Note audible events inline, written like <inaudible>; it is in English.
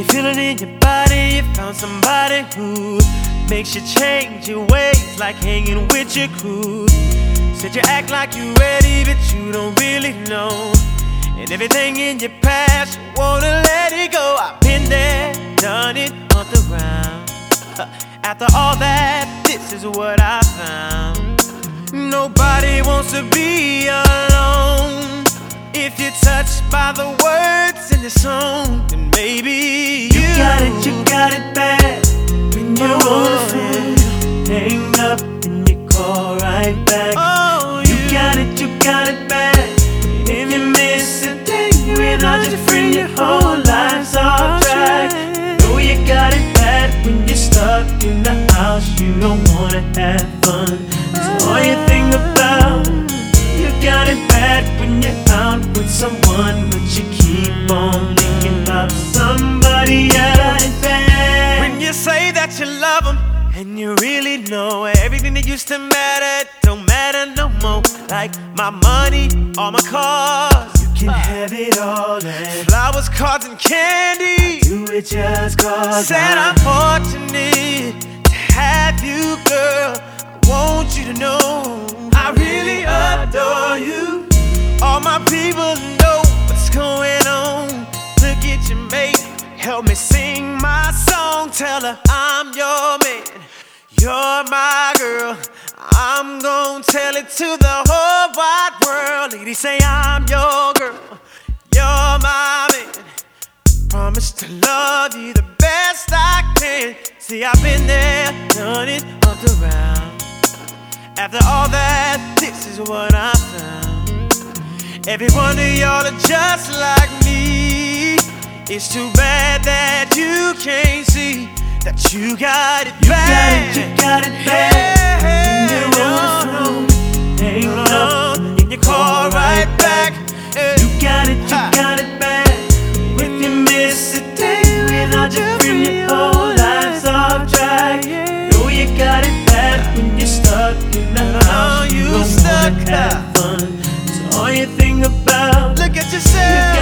you feel it in your body, you found somebody who makes you change your ways, like hanging with your crew. Said you act like you're ready, but you don't really know. And everything in your past, you wanna let it go. I've been there, done it on the ground. <laughs> After all that, this is what I found. Nobody wants to be alone. If you're touched by the words in the song, then maybe you, You got it, you got it bad. When you're on the hang up and you call right back. Oh, You got it, you got it bad. If you miss a day without your friend, your whole life's off track. Know you got it bad when you're stuck in the house. You don't wanna have fun. And you really know everything that used to matter don't matter no more. Like my money, all my cars, You can have it all and flowers, cards, and candy. do it just cause Said I'm fortunate to have you, girl. I want you to know I really adore you. All my people know what's going on. Look at your mate, help me sing. Tell her I'm your man, you're my girl. I'm gonna tell it to the whole wide world. Lady, say I'm your girl, you're my man. Promise to love you the best I can. See, I've been there, done it up around. After all that, this is what I found. Every one of y'all are just like me. It's too bad that you can't see that you got it you bad. Got it, you got it bad. Hey, you know what's wrong. Ain't love in your car right back. Hey. You got it, you ha. got it bad. When you miss a day without you, bring your whole life's off track. Yeah. Know you got it bad when you're stuck in the oh, house. Oh, you, you stuck. Have fun. It's all you think about. Look at yourself.